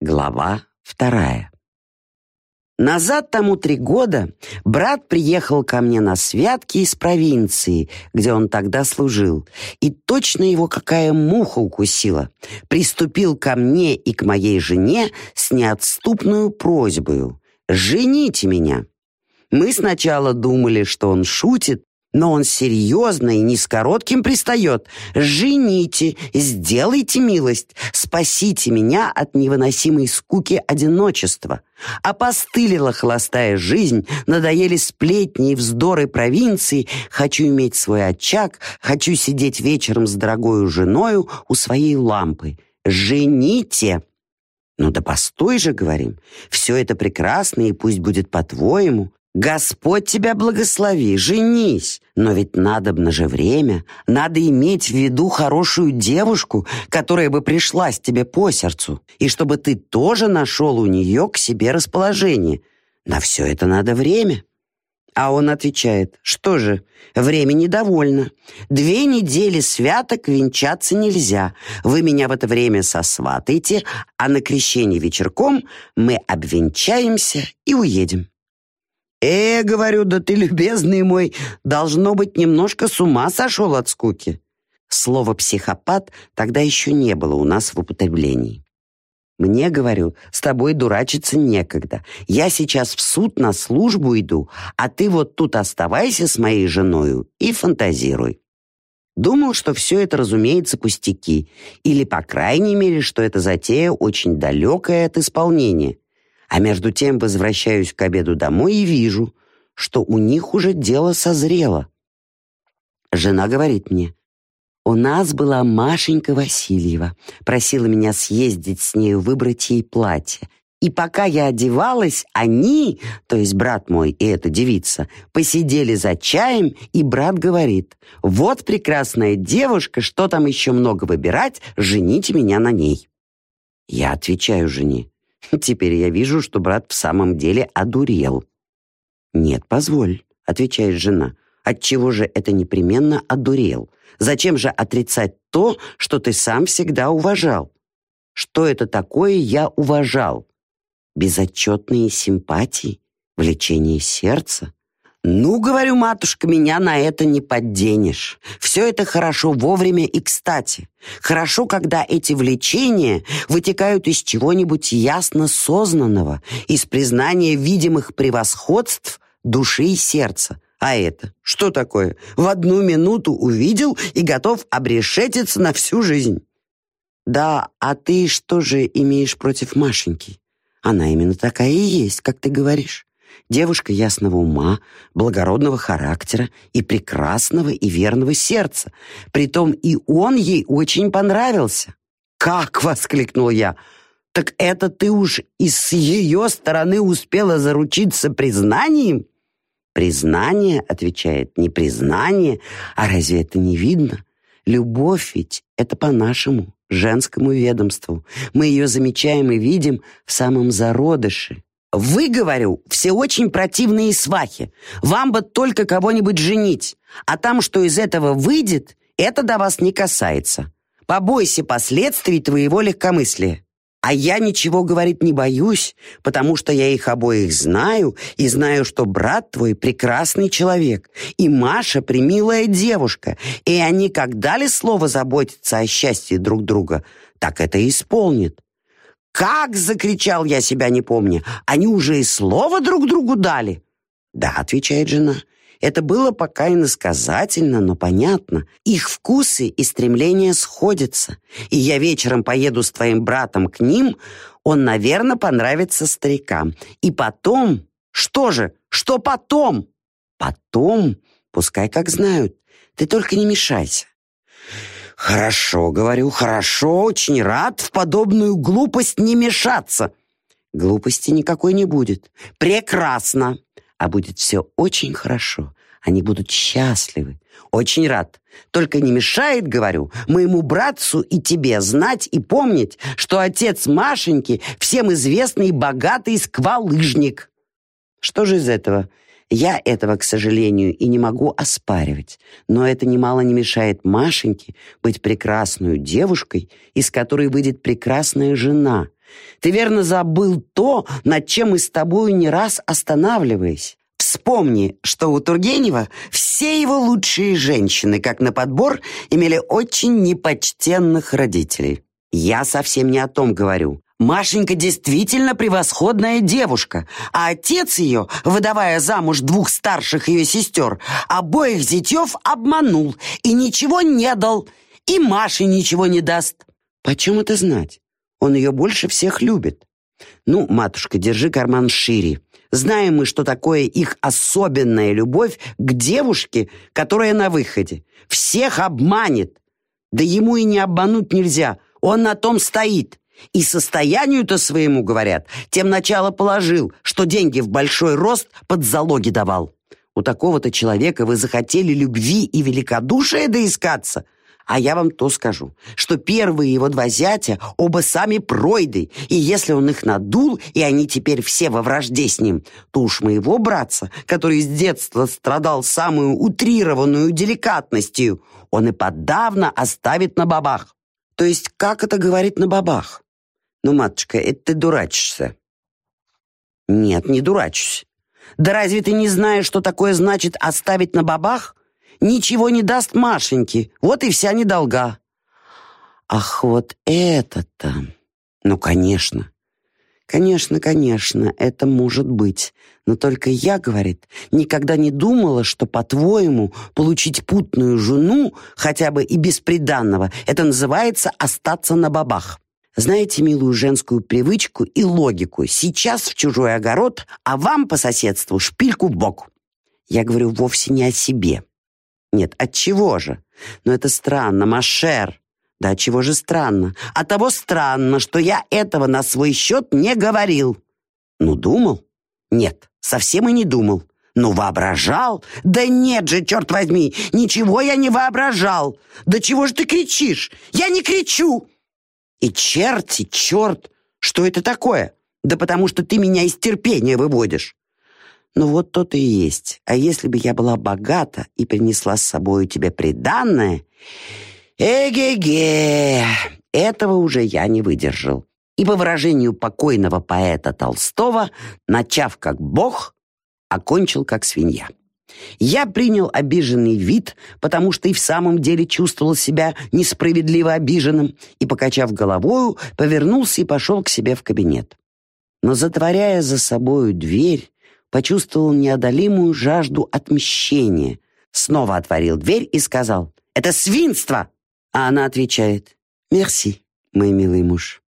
Глава вторая. Назад тому три года брат приехал ко мне на святки из провинции, где он тогда служил, и точно его какая муха укусила. Приступил ко мне и к моей жене с неотступную просьбою «Жените меня». Мы сначала думали, что он шутит, но он серьезно и не с коротким пристает. «Жените, сделайте милость, спасите меня от невыносимой скуки одиночества». Опостылила холостая жизнь, надоели сплетни и вздоры провинции. Хочу иметь свой очаг, хочу сидеть вечером с дорогою женою у своей лампы. «Жените!» «Ну да постой же, — говорим, — все это прекрасно, и пусть будет по-твоему. Господь тебя благослови, женись. Но ведь надобно же время, надо иметь в виду хорошую девушку, которая бы пришлась тебе по сердцу, и чтобы ты тоже нашел у нее к себе расположение. На все это надо время. А он отвечает, что же, времени довольно. Две недели святок венчаться нельзя. Вы меня в это время сосватаете, а на крещение вечерком мы обвенчаемся и уедем. «Э, — говорю, — да ты, любезный мой, должно быть, немножко с ума сошел от скуки». Слово «психопат» тогда еще не было у нас в употреблении. Мне, говорю, с тобой дурачиться некогда. Я сейчас в суд на службу иду, а ты вот тут оставайся с моей женою и фантазируй. Думал, что все это, разумеется, пустяки, или, по крайней мере, что эта затея очень далекая от исполнения. А между тем возвращаюсь к обеду домой и вижу, что у них уже дело созрело. Жена говорит мне, «У нас была Машенька Васильева, просила меня съездить с нею выбрать ей платье. И пока я одевалась, они, то есть брат мой и эта девица, посидели за чаем, и брат говорит, «Вот прекрасная девушка, что там еще много выбирать, жените меня на ней». Я отвечаю жене, Теперь я вижу, что брат в самом деле одурел. «Нет, позволь», — отвечает жена. «Отчего же это непременно одурел? Зачем же отрицать то, что ты сам всегда уважал? Что это такое я уважал? Безотчетные симпатии? Влечение сердца? «Ну, — говорю, матушка, — меня на это не подденешь. Все это хорошо вовремя и кстати. Хорошо, когда эти влечения вытекают из чего-нибудь ясно сознанного, из признания видимых превосходств души и сердца. А это что такое? В одну минуту увидел и готов обрешетиться на всю жизнь. Да, а ты что же имеешь против Машеньки? Она именно такая и есть, как ты говоришь девушка ясного ума, благородного характера и прекрасного и верного сердца. Притом и он ей очень понравился. «Как?» — воскликнул я. «Так это ты уж и с ее стороны успела заручиться признанием?» «Признание», — отвечает, — «не признание, а разве это не видно? Любовь ведь — это по-нашему, женскому ведомству. Мы ее замечаем и видим в самом зародыше, вы, говорю, все очень противные свахи. Вам бы только кого-нибудь женить. А там, что из этого выйдет, это до вас не касается. Побойся последствий твоего легкомыслия. А я ничего, говорит, не боюсь, потому что я их обоих знаю и знаю, что брат твой прекрасный человек, и Маша примилая девушка, и они, как дали слово заботиться о счастье друг друга, так это и исполнят. «Как?» — закричал я себя не помня. «Они уже и слово друг другу дали?» «Да», — отвечает жена. «Это было пока иносказательно, но понятно. Их вкусы и стремления сходятся. И я вечером поеду с твоим братом к ним. Он, наверное, понравится старикам. И потом... Что же? Что потом?» «Потом? Пускай как знают. Ты только не мешайся. «Хорошо, — говорю, — хорошо, очень рад в подобную глупость не мешаться». Глупости никакой не будет. Прекрасно. А будет все очень хорошо. Они будут счастливы. Очень рад. Только не мешает, говорю, моему братцу и тебе знать и помнить, что отец Машеньки всем известный богатый сквалыжник. Что же из этого? Я этого, к сожалению, и не могу оспаривать, но это немало не мешает Машеньке быть прекрасной девушкой, из которой выйдет прекрасная жена, Ты верно забыл то, над чем мы с тобою не раз останавливаясь. Вспомни, что у Тургенева все его лучшие женщины, как на подбор, имели очень непочтенных родителей. Я совсем не о том говорю. Машенька действительно превосходная девушка, а отец ее, выдавая замуж двух старших ее сестер, обоих зятьев обманул и ничего не дал, и Маше ничего не даст. Почем это знать? Он ее больше всех любит. Ну, матушка, держи карман шире. Знаем мы, что такое их особенная любовь к девушке, которая на выходе. Всех обманет. Да ему и не обмануть нельзя. Он на том стоит. И состоянию-то своему, говорят, тем начало положил, что деньги в большой рост под залоги давал. У такого-то человека вы захотели любви и великодушия доискаться – а я вам то скажу, что первые его два зятя оба сами пройды, и если он их надул, и они теперь все во вражде с ним, то уж моего братца, который с детства страдал самую утрированную деликатностью, он и подавно оставит на бабах. То есть как это говорить на бабах? Ну, матушка, это ты дурачишься. Нет, не дурачусь. Да разве ты не знаешь, что такое значит оставить на бабах? ничего не даст Машеньке. Вот и вся недолга. Ах, вот это-то. Ну, конечно. Конечно, конечно, это может быть. Но только я, говорит, никогда не думала, что, по-твоему, получить путную жену, хотя бы и бесприданного, это называется остаться на бабах. Знаете милую женскую привычку и логику. Сейчас в чужой огород, а вам по соседству шпильку в бок. Я говорю вовсе не о себе. Нет, от чего же? Но это странно, Машер. Да чего же странно? От того странно, что я этого на свой счет не говорил. Ну, думал? Нет, совсем и не думал. Ну, воображал? Да нет же, черт возьми, ничего я не воображал. Да чего же ты кричишь? Я не кричу. И черти, черт, что это такое? Да потому что ты меня из терпения выводишь. Ну вот то-то и есть. А если бы я была богата и принесла с собой тебе приданное... Эге-ге! Этого уже я не выдержал. И по выражению покойного поэта Толстого, начав как бог, окончил как свинья. Я принял обиженный вид, потому что и в самом деле чувствовал себя несправедливо обиженным, и, покачав головою, повернулся и пошел к себе в кабинет. Но, затворяя за собою дверь, почувствовал неодолимую жажду отмщения. Снова отворил дверь и сказал «Это свинство!» А она отвечает «Мерси, мой милый муж».